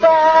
Bye.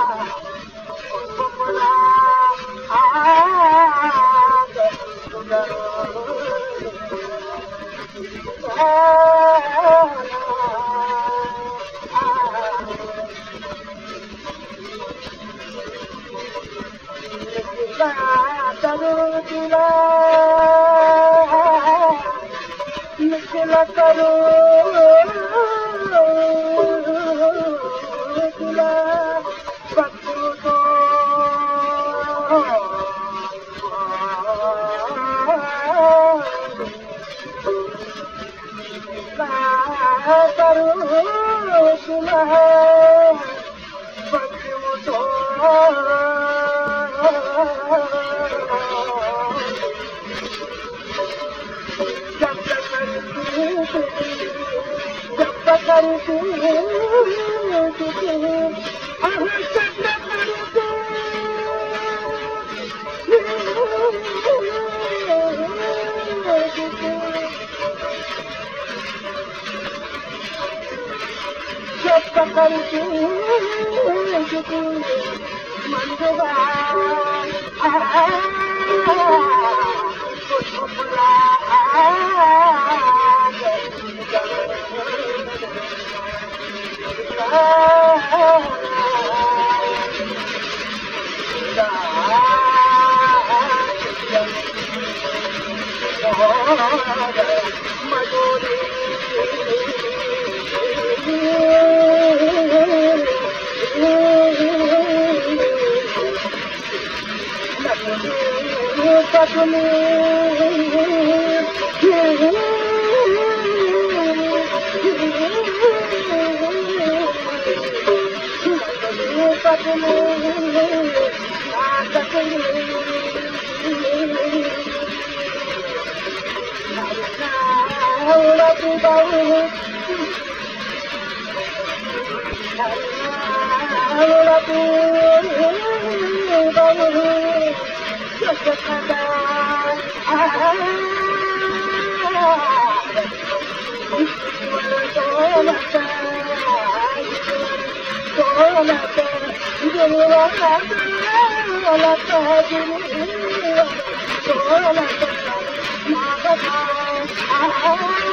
तु किला मिता करू पा करू شاب کا رقص पके Oh, my God.